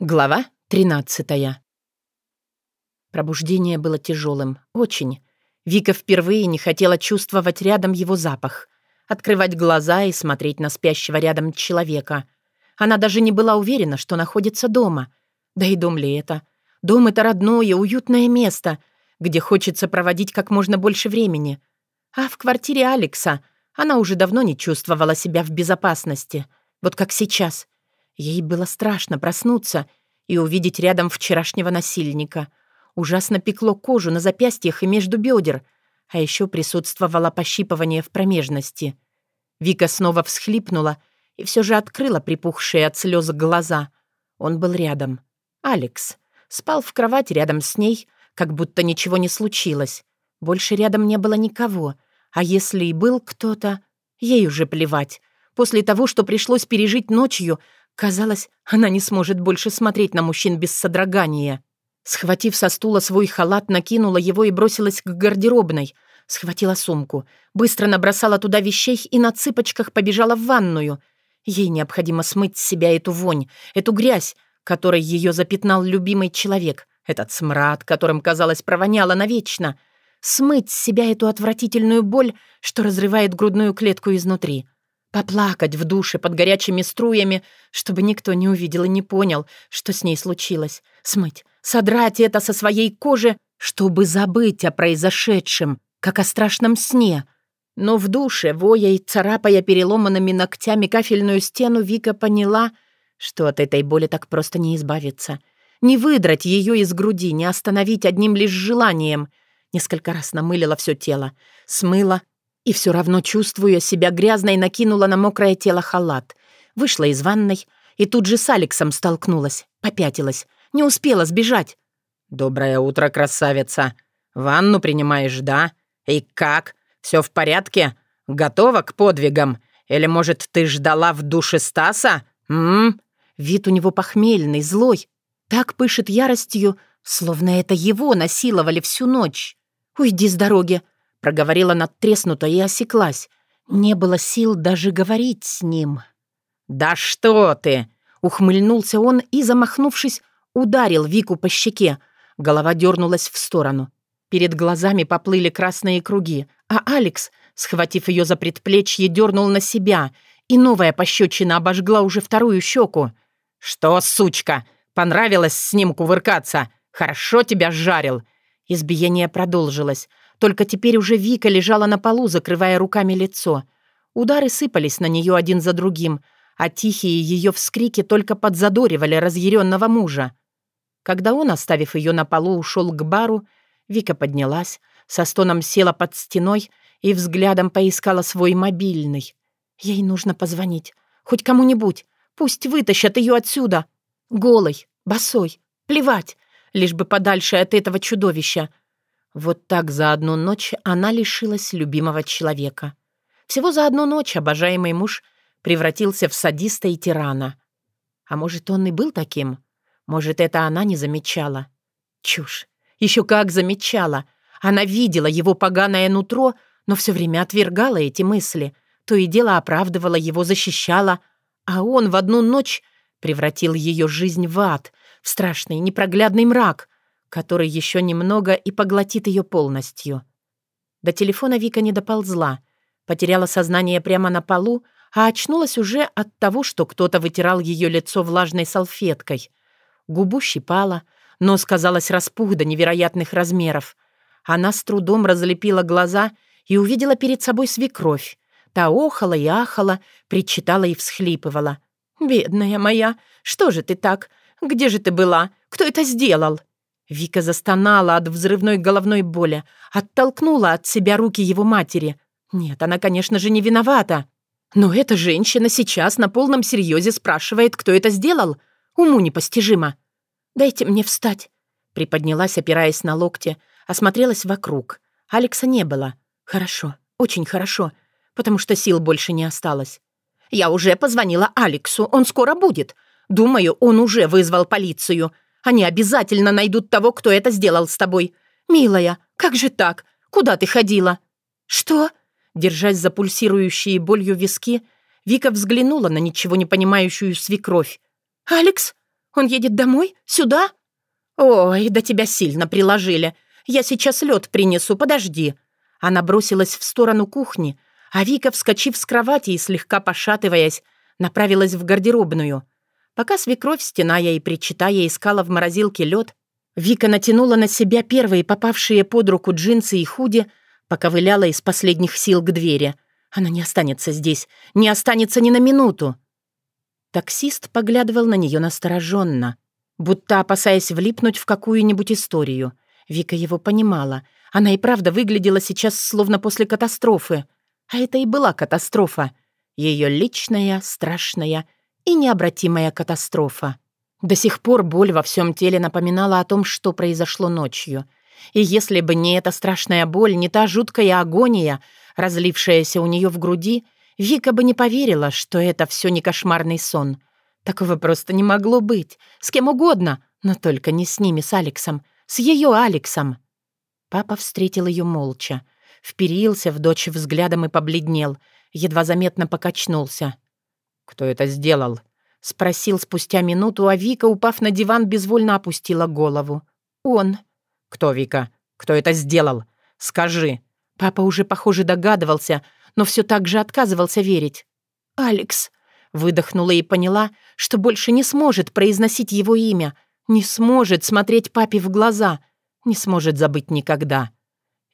Глава 13 Пробуждение было тяжелым, очень. Вика впервые не хотела чувствовать рядом его запах, открывать глаза и смотреть на спящего рядом человека. Она даже не была уверена, что находится дома. Да и дом ли это? Дом — это родное, уютное место, где хочется проводить как можно больше времени. А в квартире Алекса она уже давно не чувствовала себя в безопасности. Вот как сейчас — Ей было страшно проснуться и увидеть рядом вчерашнего насильника. Ужасно пекло кожу на запястьях и между бедер, а еще присутствовало пощипывание в промежности. Вика снова всхлипнула и все же открыла припухшие от слез глаза. Он был рядом. Алекс. Спал в кровати рядом с ней, как будто ничего не случилось. Больше рядом не было никого. А если и был кто-то, ей уже плевать. После того, что пришлось пережить ночью, Казалось, она не сможет больше смотреть на мужчин без содрогания. Схватив со стула свой халат, накинула его и бросилась к гардеробной. Схватила сумку, быстро набросала туда вещей и на цыпочках побежала в ванную. Ей необходимо смыть с себя эту вонь, эту грязь, которой ее запятнал любимый человек, этот смрад, которым, казалось, провоняло навечно. Смыть с себя эту отвратительную боль, что разрывает грудную клетку изнутри. Поплакать в душе под горячими струями, чтобы никто не увидел и не понял, что с ней случилось. Смыть, содрать это со своей кожи, чтобы забыть о произошедшем, как о страшном сне. Но в душе, воя и царапая переломанными ногтями кафельную стену, Вика поняла, что от этой боли так просто не избавиться. Не выдрать ее из груди, не остановить одним лишь желанием. Несколько раз намылила все тело, смыла, и все равно, чувствуя себя грязной, накинула на мокрое тело халат. Вышла из ванной и тут же с Алексом столкнулась, попятилась. Не успела сбежать. «Доброе утро, красавица. Ванну принимаешь, да? И как? Все в порядке? Готова к подвигам? Или, может, ты ждала в душе Стаса? М? Вид у него похмельный, злой. Так пышет яростью, словно это его насиловали всю ночь. «Уйди с дороги!» Проговорила надтреснуто и осеклась. Не было сил даже говорить с ним. «Да что ты!» — ухмыльнулся он и, замахнувшись, ударил Вику по щеке. Голова дернулась в сторону. Перед глазами поплыли красные круги, а Алекс, схватив ее за предплечье, дернул на себя, и новая пощечина обожгла уже вторую щеку. «Что, сучка, понравилось с ним кувыркаться? Хорошо тебя жарил!» Избиение продолжилось. Только теперь уже Вика лежала на полу, закрывая руками лицо. Удары сыпались на нее один за другим, а тихие ее вскрики только подзадоривали разъяренного мужа. Когда он, оставив ее на полу, ушел к бару, Вика поднялась, со стоном села под стеной и взглядом поискала свой мобильный. Ей нужно позвонить. Хоть кому-нибудь. Пусть вытащат ее отсюда. Голой, босой. Плевать. Лишь бы подальше от этого чудовища. Вот так за одну ночь она лишилась любимого человека. Всего за одну ночь обожаемый муж превратился в садиста и тирана. А может, он и был таким? Может, это она не замечала? Чушь. Еще как замечала. Она видела его поганое нутро, но все время отвергала эти мысли. То и дело оправдывала его, защищала. А он в одну ночь превратил ее жизнь в ад, в страшный непроглядный мрак — который еще немного и поглотит ее полностью. До телефона Вика не доползла, потеряла сознание прямо на полу, а очнулась уже от того, что кто-то вытирал ее лицо влажной салфеткой. Губу щипала, нос, казалось, распух до невероятных размеров. Она с трудом разлепила глаза и увидела перед собой свекровь. Та охала и ахала, причитала и всхлипывала. «Бедная моя, что же ты так? Где же ты была? Кто это сделал?» Вика застонала от взрывной головной боли, оттолкнула от себя руки его матери. Нет, она, конечно же, не виновата. Но эта женщина сейчас на полном серьезе спрашивает, кто это сделал. Уму непостижимо. «Дайте мне встать», — приподнялась, опираясь на локти, осмотрелась вокруг. Алекса не было. Хорошо, очень хорошо, потому что сил больше не осталось. «Я уже позвонила Алексу, он скоро будет. Думаю, он уже вызвал полицию. Они обязательно найдут того, кто это сделал с тобой. Милая, как же так? Куда ты ходила?» «Что?» Держась за пульсирующие болью виски, Вика взглянула на ничего не понимающую свекровь. «Алекс? Он едет домой? Сюда?» «Ой, да тебя сильно приложили. Я сейчас лед принесу, подожди». Она бросилась в сторону кухни, а Вика, вскочив с кровати и слегка пошатываясь, направилась в гардеробную. Пока свекровь, стеная и причитая, искала в морозилке лед, Вика натянула на себя первые попавшие под руку джинсы и худи, поковыляла из последних сил к двери. Она не останется здесь, не останется ни на минуту. Таксист поглядывал на нее настороженно, будто опасаясь влипнуть в какую-нибудь историю. Вика его понимала. Она и правда выглядела сейчас словно после катастрофы. А это и была катастрофа. Ее личная, страшная и необратимая катастрофа. До сих пор боль во всем теле напоминала о том, что произошло ночью. И если бы не эта страшная боль, не та жуткая агония, разлившаяся у нее в груди, Вика бы не поверила, что это все не кошмарный сон. Такого просто не могло быть. С кем угодно, но только не с ними, с Алексом. С ее Алексом. Папа встретил ее молча. Вперился в дочь взглядом и побледнел. Едва заметно покачнулся. «Кто это сделал?» Спросил спустя минуту, а Вика, упав на диван, безвольно опустила голову. «Он». «Кто, Вика? Кто это сделал? Скажи». Папа уже, похоже, догадывался, но все так же отказывался верить. «Алекс», — выдохнула и поняла, что больше не сможет произносить его имя, не сможет смотреть папе в глаза, не сможет забыть никогда.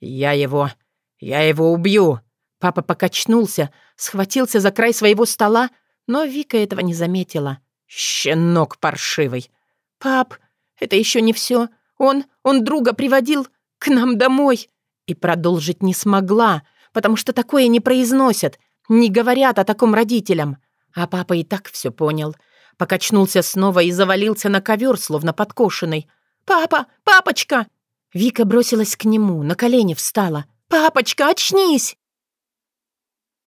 «Я его... я его убью!» Папа покачнулся, схватился за край своего стола, но Вика этого не заметила. «Щенок паршивый!» «Пап, это еще не все. Он... он друга приводил к нам домой!» И продолжить не смогла, потому что такое не произносят, не говорят о таком родителям. А папа и так все понял. Покачнулся снова и завалился на ковер, словно подкошенный. «Папа! Папочка!» Вика бросилась к нему, на колени встала. «Папочка, очнись!»